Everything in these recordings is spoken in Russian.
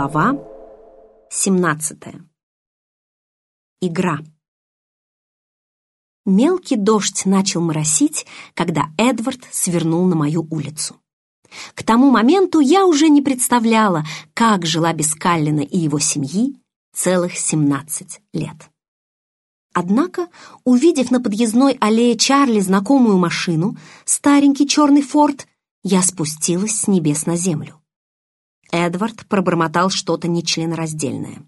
Глава 17. Игра. Мелкий дождь начал моросить, когда Эдвард свернул на мою улицу. К тому моменту я уже не представляла, как жила без Каллина и его семьи целых 17 лет. Однако, увидев на подъездной аллее Чарли знакомую машину, старенький черный форт, я спустилась с небес на землю. Эдвард пробормотал что-то нечленораздельное.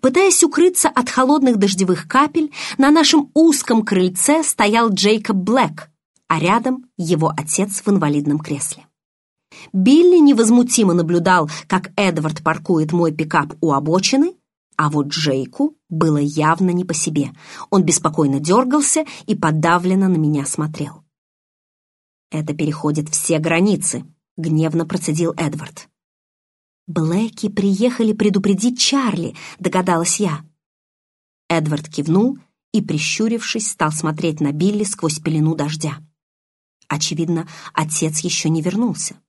Пытаясь укрыться от холодных дождевых капель, на нашем узком крыльце стоял Джейкоб Блэк, а рядом его отец в инвалидном кресле. Билли невозмутимо наблюдал, как Эдвард паркует мой пикап у обочины, а вот Джейку было явно не по себе. Он беспокойно дергался и подавленно на меня смотрел. «Это переходит все границы», — гневно процедил Эдвард. «Блэки приехали предупредить Чарли», — догадалась я. Эдвард кивнул и, прищурившись, стал смотреть на Билли сквозь пелену дождя. Очевидно, отец еще не вернулся.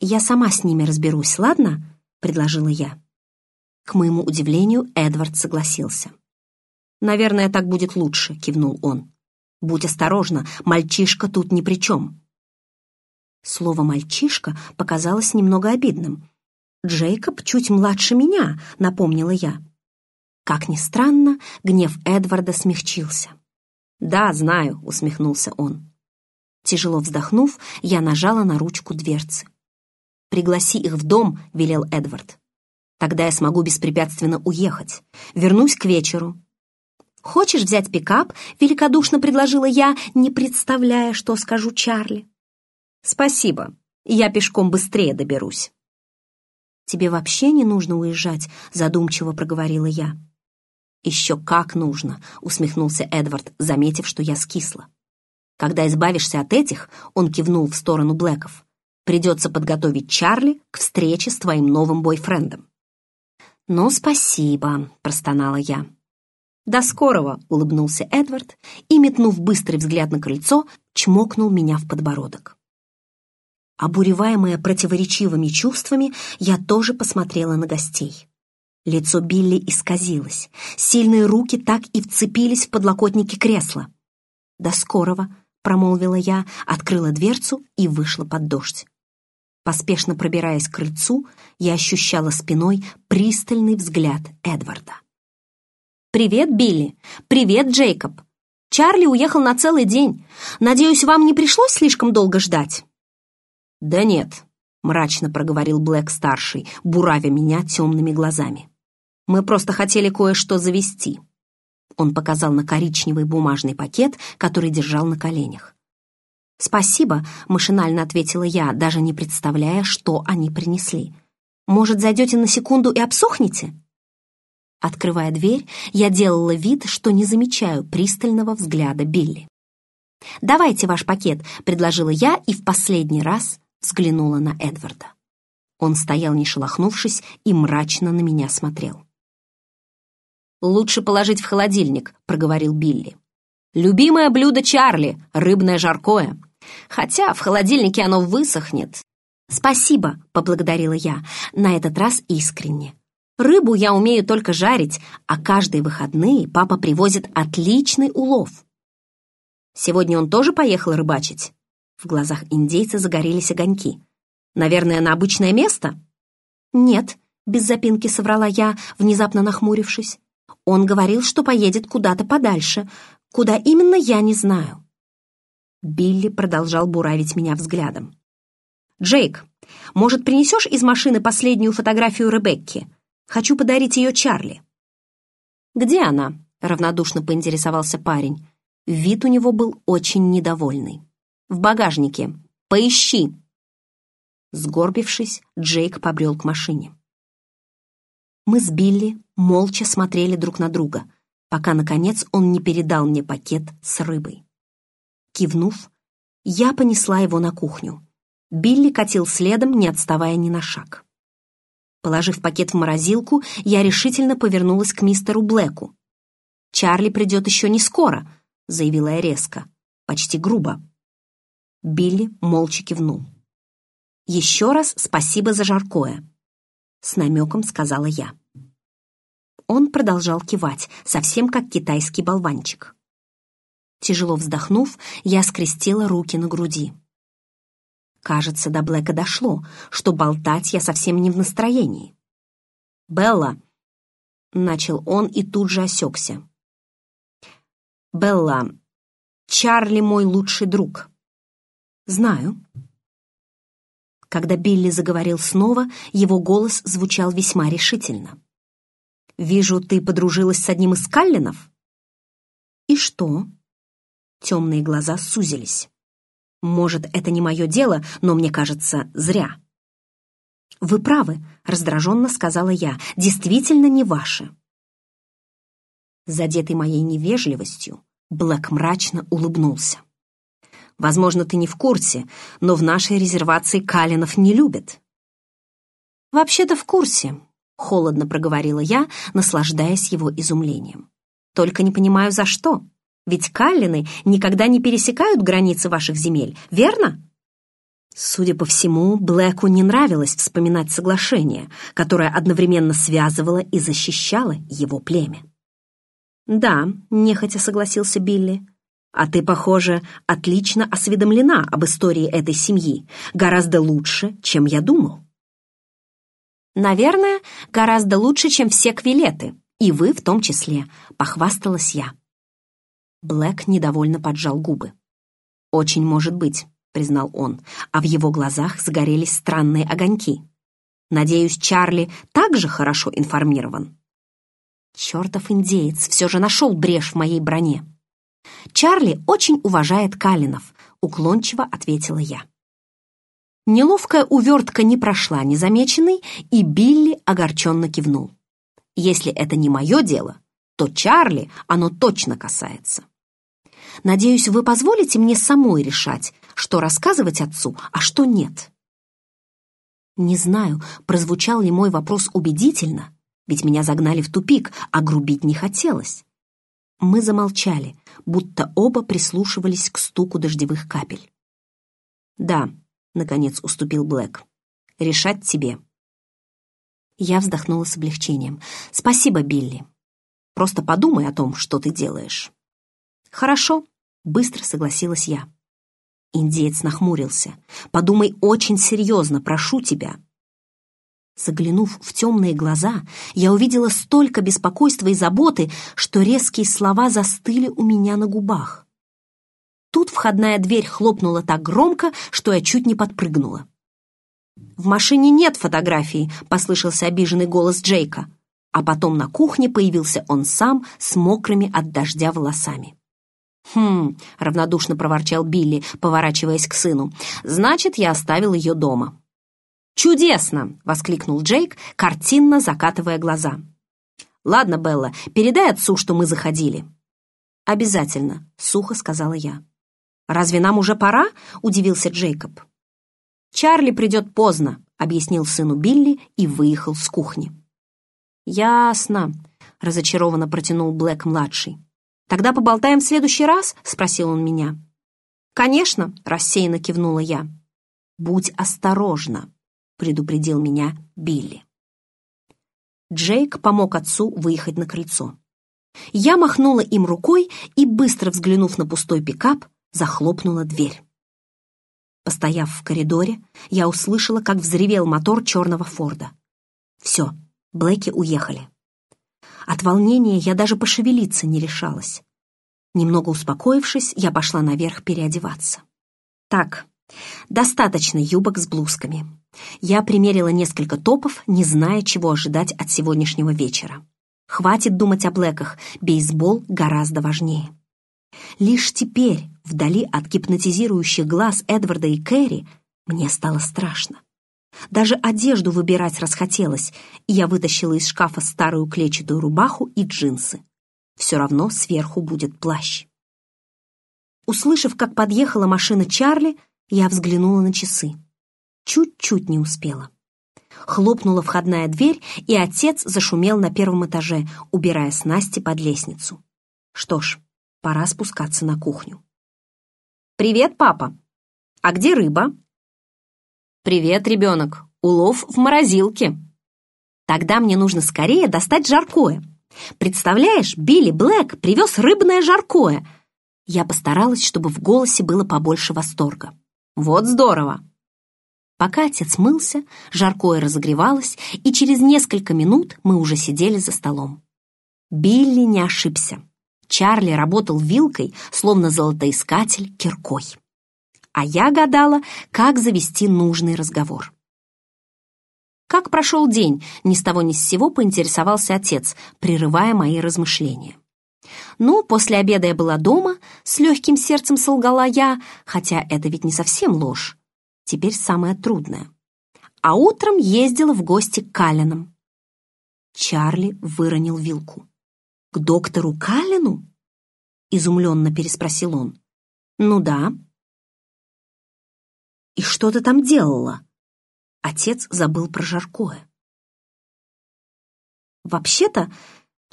«Я сама с ними разберусь, ладно?» — предложила я. К моему удивлению, Эдвард согласился. «Наверное, так будет лучше», — кивнул он. «Будь осторожна, мальчишка тут ни при чем». Слово «мальчишка» показалось немного обидным. «Джейкоб чуть младше меня», — напомнила я. Как ни странно, гнев Эдварда смягчился. «Да, знаю», — усмехнулся он. Тяжело вздохнув, я нажала на ручку дверцы. «Пригласи их в дом», — велел Эдвард. «Тогда я смогу беспрепятственно уехать. Вернусь к вечеру». «Хочешь взять пикап?» — великодушно предложила я, не представляя, что скажу Чарли. «Спасибо, я пешком быстрее доберусь». «Тебе вообще не нужно уезжать», — задумчиво проговорила я. «Еще как нужно», — усмехнулся Эдвард, заметив, что я скисла. «Когда избавишься от этих», — он кивнул в сторону Блэков, «придется подготовить Чарли к встрече с твоим новым бойфрендом». «Ну, спасибо», — простонала я. «До скорого», — улыбнулся Эдвард и, метнув быстрый взгляд на крыльцо, чмокнул меня в подбородок. Обуреваемая противоречивыми чувствами, я тоже посмотрела на гостей. Лицо Билли исказилось. Сильные руки так и вцепились в подлокотники кресла. «До скорого», — промолвила я, открыла дверцу и вышла под дождь. Поспешно пробираясь к крыльцу, я ощущала спиной пристальный взгляд Эдварда. «Привет, Билли! Привет, Джейкоб! Чарли уехал на целый день. Надеюсь, вам не пришлось слишком долго ждать?» «Да нет», — мрачно проговорил Блэк-старший, буравя меня темными глазами. «Мы просто хотели кое-что завести». Он показал на коричневый бумажный пакет, который держал на коленях. «Спасибо», — машинально ответила я, даже не представляя, что они принесли. «Может, зайдете на секунду и обсохнете?» Открывая дверь, я делала вид, что не замечаю пристального взгляда Билли. «Давайте ваш пакет», — предложила я и в последний раз взглянула на Эдварда. Он стоял не шелохнувшись и мрачно на меня смотрел. «Лучше положить в холодильник», — проговорил Билли. «Любимое блюдо Чарли — рыбное жаркое. Хотя в холодильнике оно высохнет». «Спасибо», — поблагодарила я, на этот раз искренне. «Рыбу я умею только жарить, а каждые выходные папа привозит отличный улов». «Сегодня он тоже поехал рыбачить?» В глазах индейца загорелись огоньки. «Наверное, на обычное место?» «Нет», — без запинки соврала я, внезапно нахмурившись. «Он говорил, что поедет куда-то подальше. Куда именно, я не знаю». Билли продолжал буравить меня взглядом. «Джейк, может, принесешь из машины последнюю фотографию Ребекки? Хочу подарить ее Чарли». «Где она?» — равнодушно поинтересовался парень. Вид у него был очень недовольный в багажнике. Поищи!» Сгорбившись, Джейк побрел к машине. Мы с Билли молча смотрели друг на друга, пока, наконец, он не передал мне пакет с рыбой. Кивнув, я понесла его на кухню. Билли катил следом, не отставая ни на шаг. Положив пакет в морозилку, я решительно повернулась к мистеру Блэку. «Чарли придет еще не скоро», — заявила я резко, почти грубо. Билли молча кивнул. «Еще раз спасибо за жаркое». с намеком сказала я. Он продолжал кивать, совсем как китайский болванчик. Тяжело вздохнув, я скрестила руки на груди. Кажется, до Блэка дошло, что болтать я совсем не в настроении. «Белла!» — начал он и тут же осекся. «Белла, Чарли мой лучший друг». «Знаю». Когда Билли заговорил снова, его голос звучал весьма решительно. «Вижу, ты подружилась с одним из Каллинов?» «И что?» Темные глаза сузились. «Может, это не мое дело, но мне кажется, зря». «Вы правы», — раздраженно сказала я, — «действительно не ваше». Задетый моей невежливостью, Блэк мрачно улыбнулся. «Возможно, ты не в курсе, но в нашей резервации Калинов не любят». «Вообще-то в курсе», — холодно проговорила я, наслаждаясь его изумлением. «Только не понимаю, за что. Ведь Каллины никогда не пересекают границы ваших земель, верно?» Судя по всему, Блэку не нравилось вспоминать соглашение, которое одновременно связывало и защищало его племя. «Да», — нехотя согласился Билли. «А ты, похоже, отлично осведомлена об истории этой семьи, гораздо лучше, чем я думал». «Наверное, гораздо лучше, чем все квилеты, и вы в том числе», — похвасталась я. Блэк недовольно поджал губы. «Очень может быть», — признал он, а в его глазах загорелись странные огоньки. «Надеюсь, Чарли также хорошо информирован». Чертов индеец все же нашел брешь в моей броне. «Чарли очень уважает Калинов», — уклончиво ответила я. Неловкая увертка не прошла незамеченной, и Билли огорченно кивнул. «Если это не мое дело, то Чарли оно точно касается». Надеюсь, вы позволите мне самой решать, что рассказывать отцу, а что нет. Не знаю, прозвучал ли мой вопрос убедительно, ведь меня загнали в тупик, а грубить не хотелось. Мы замолчали, будто оба прислушивались к стуку дождевых капель. «Да», — наконец уступил Блэк, — «решать тебе». Я вздохнула с облегчением. «Спасибо, Билли. Просто подумай о том, что ты делаешь». «Хорошо», — быстро согласилась я. Индеец нахмурился. «Подумай очень серьезно, прошу тебя». Заглянув в темные глаза, я увидела столько беспокойства и заботы, что резкие слова застыли у меня на губах. Тут входная дверь хлопнула так громко, что я чуть не подпрыгнула. «В машине нет фотографии», — послышался обиженный голос Джейка. А потом на кухне появился он сам с мокрыми от дождя волосами. «Хм», — равнодушно проворчал Билли, поворачиваясь к сыну, «значит, я оставил ее дома». «Чудесно!» — воскликнул Джейк, картинно закатывая глаза. «Ладно, Белла, передай отцу, что мы заходили». «Обязательно», — сухо сказала я. «Разве нам уже пора?» — удивился Джейкоб. «Чарли придет поздно», — объяснил сыну Билли и выехал с кухни. «Ясно», — разочарованно протянул Блэк-младший. «Тогда поболтаем в следующий раз?» — спросил он меня. «Конечно», — рассеянно кивнула я. «Будь осторожна», — предупредил меня Билли. Джейк помог отцу выехать на крыльцо. Я махнула им рукой и, быстро взглянув на пустой пикап, захлопнула дверь. Постояв в коридоре, я услышала, как взревел мотор черного Форда. Все, Блэки уехали. От волнения я даже пошевелиться не решалась. Немного успокоившись, я пошла наверх переодеваться. Так, достаточно юбок с блузками. Я примерила несколько топов, не зная, чего ожидать от сегодняшнего вечера. Хватит думать о блэках, бейсбол гораздо важнее. Лишь теперь, вдали от гипнотизирующих глаз Эдварда и Кэрри, мне стало страшно. Даже одежду выбирать расхотелось, и я вытащила из шкафа старую клетчатую рубаху и джинсы. Все равно сверху будет плащ. Услышав, как подъехала машина Чарли, я взглянула на часы. Чуть-чуть не успела. Хлопнула входная дверь, и отец зашумел на первом этаже, убирая снасти под лестницу. Что ж, пора спускаться на кухню. «Привет, папа! А где рыба?» «Привет, ребенок! Улов в морозилке!» Тогда мне нужно скорее достать жаркое. Представляешь, Билли Блэк привез рыбное жаркое. Я постаралась, чтобы в голосе было побольше восторга. Вот здорово! Пока отец мылся, жаркое разогревалось, и через несколько минут мы уже сидели за столом. Билли не ошибся. Чарли работал вилкой, словно золотоискатель, киркой. А я гадала, как завести нужный разговор. «Как прошел день?» — ни с того ни с сего поинтересовался отец, прерывая мои размышления. «Ну, после обеда я была дома, с легким сердцем солгала я, хотя это ведь не совсем ложь теперь самое трудное. А утром ездила в гости к Калинам. Чарли выронил вилку. «К доктору Калину?» — изумленно переспросил он. «Ну да». «И что ты там делала?» Отец забыл про жаркое. «Вообще-то,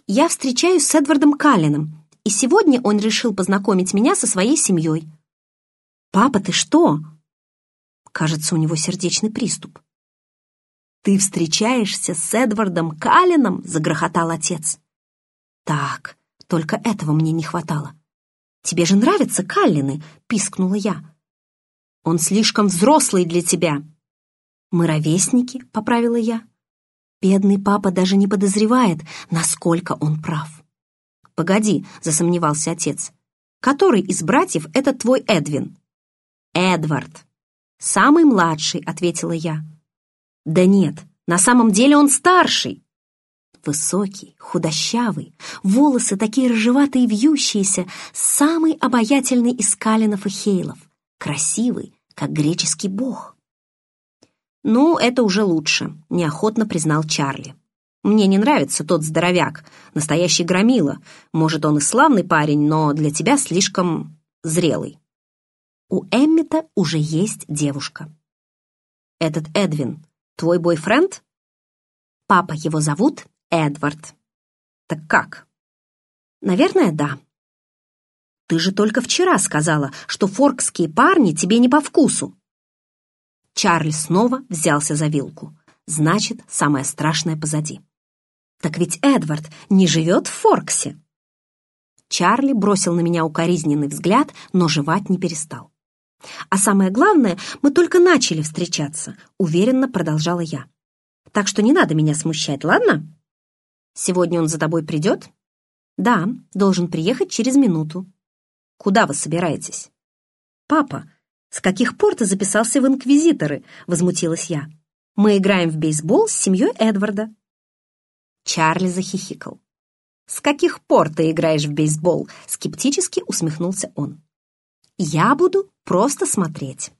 я встречаюсь с Эдвардом Каллином, и сегодня он решил познакомить меня со своей семьей». «Папа, ты что?» Кажется, у него сердечный приступ. «Ты встречаешься с Эдвардом Каллином?» — загрохотал отец. «Так, только этого мне не хватало. Тебе же нравятся Каллины?» — пискнула я. «Он слишком взрослый для тебя». «Мы ровесники», — поправила я. Бедный папа даже не подозревает, насколько он прав. «Погоди», — засомневался отец. «Который из братьев это твой Эдвин?» «Эдвард», «Самый младший», — ответила я. «Да нет, на самом деле он старший». Высокий, худощавый, волосы такие рыжеватые вьющиеся, самый обаятельный из Калинов и Хейлов, красивый, как греческий бог. «Ну, это уже лучше», — неохотно признал Чарли. «Мне не нравится тот здоровяк, настоящий громила. Может, он и славный парень, но для тебя слишком зрелый». У Эммита уже есть девушка. Этот Эдвин твой бойфренд? Папа его зовут Эдвард. Так как? Наверное, да. Ты же только вчера сказала, что форкские парни тебе не по вкусу. Чарли снова взялся за вилку. Значит, самое страшное позади. Так ведь Эдвард не живет в Форксе. Чарли бросил на меня укоризненный взгляд, но жевать не перестал. А самое главное, мы только начали встречаться, уверенно продолжала я. Так что не надо меня смущать, ладно? Сегодня он за тобой придет? Да, должен приехать через минуту. Куда вы собираетесь? Папа, с каких пор ты записался в инквизиторы? Возмутилась я. Мы играем в бейсбол с семьей Эдварда. Чарли захихикал. «С каких пор ты играешь в бейсбол?» Скептически усмехнулся он. Я буду просто смотреть.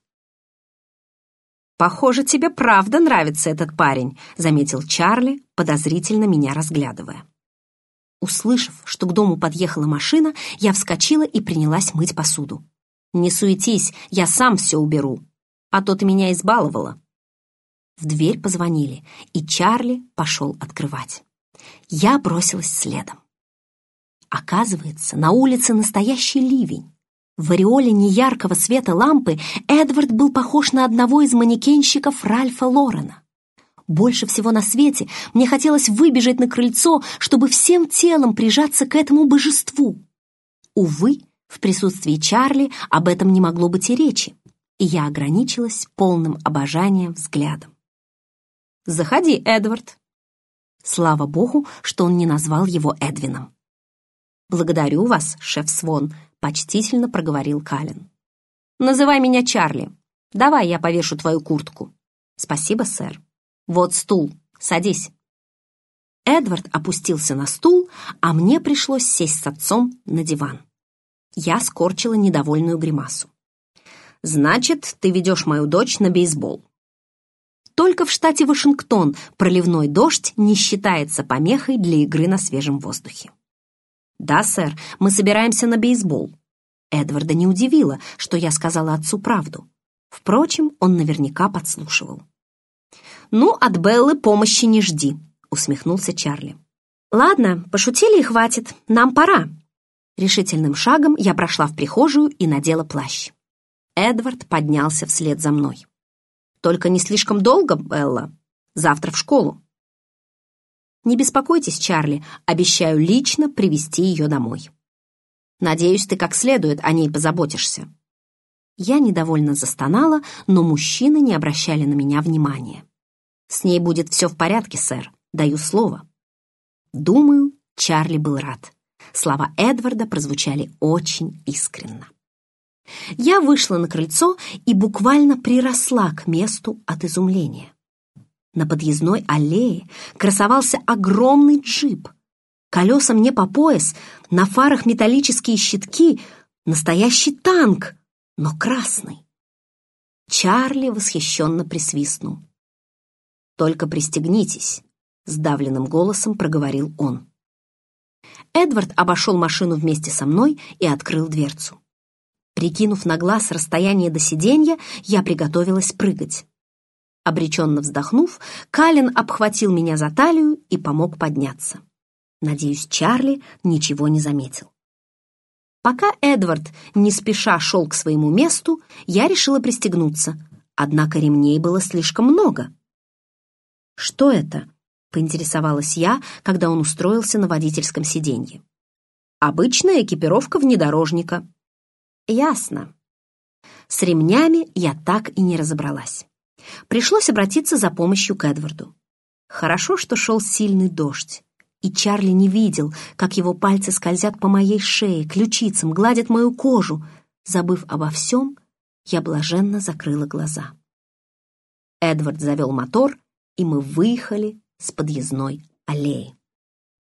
«Похоже, тебе правда нравится этот парень», — заметил Чарли, подозрительно меня разглядывая. Услышав, что к дому подъехала машина, я вскочила и принялась мыть посуду. «Не суетись, я сам все уберу, а то ты меня избаловала». В дверь позвонили, и Чарли пошел открывать. Я бросилась следом. Оказывается, на улице настоящий ливень. В ореоле неяркого света лампы Эдвард был похож на одного из манекенщиков Ральфа Лорена. Больше всего на свете мне хотелось выбежать на крыльцо, чтобы всем телом прижаться к этому божеству. Увы, в присутствии Чарли об этом не могло быть и речи, и я ограничилась полным обожанием взглядом. «Заходи, Эдвард!» Слава богу, что он не назвал его Эдвином. «Благодарю вас, шеф Свон», почтительно проговорил Калин. «Называй меня Чарли. Давай я повешу твою куртку». «Спасибо, сэр. Вот стул. Садись». Эдвард опустился на стул, а мне пришлось сесть с отцом на диван. Я скорчила недовольную гримасу. «Значит, ты ведешь мою дочь на бейсбол». Только в штате Вашингтон проливной дождь не считается помехой для игры на свежем воздухе. «Да, сэр, мы собираемся на бейсбол». Эдварда не удивило, что я сказала отцу правду. Впрочем, он наверняка подслушивал. «Ну, от Беллы помощи не жди», — усмехнулся Чарли. «Ладно, пошутили и хватит, нам пора». Решительным шагом я прошла в прихожую и надела плащ. Эдвард поднялся вслед за мной. «Только не слишком долго, Белла. Завтра в школу». Не беспокойтесь, Чарли, обещаю лично привести ее домой. Надеюсь, ты как следует о ней позаботишься». Я недовольно застонала, но мужчины не обращали на меня внимания. «С ней будет все в порядке, сэр, даю слово». Думаю, Чарли был рад. Слова Эдварда прозвучали очень искренно. Я вышла на крыльцо и буквально приросла к месту от изумления. На подъездной аллее красовался огромный джип. Колеса мне по пояс, на фарах металлические щитки, настоящий танк, но красный. Чарли восхищенно присвистнул. «Только пристегнитесь», — сдавленным голосом проговорил он. Эдвард обошел машину вместе со мной и открыл дверцу. Прикинув на глаз расстояние до сиденья, я приготовилась прыгать. Обреченно вздохнув, Калин обхватил меня за талию и помог подняться. Надеюсь, Чарли ничего не заметил. Пока Эдвард не спеша шел к своему месту, я решила пристегнуться, однако ремней было слишком много. «Что это?» — поинтересовалась я, когда он устроился на водительском сиденье. «Обычная экипировка внедорожника». «Ясно». С ремнями я так и не разобралась. Пришлось обратиться за помощью к Эдварду. Хорошо, что шел сильный дождь и Чарли не видел, как его пальцы скользят по моей шее, ключицам, гладят мою кожу. Забыв обо всем, я блаженно закрыла глаза. Эдвард завел мотор, и мы выехали с подъездной аллеи.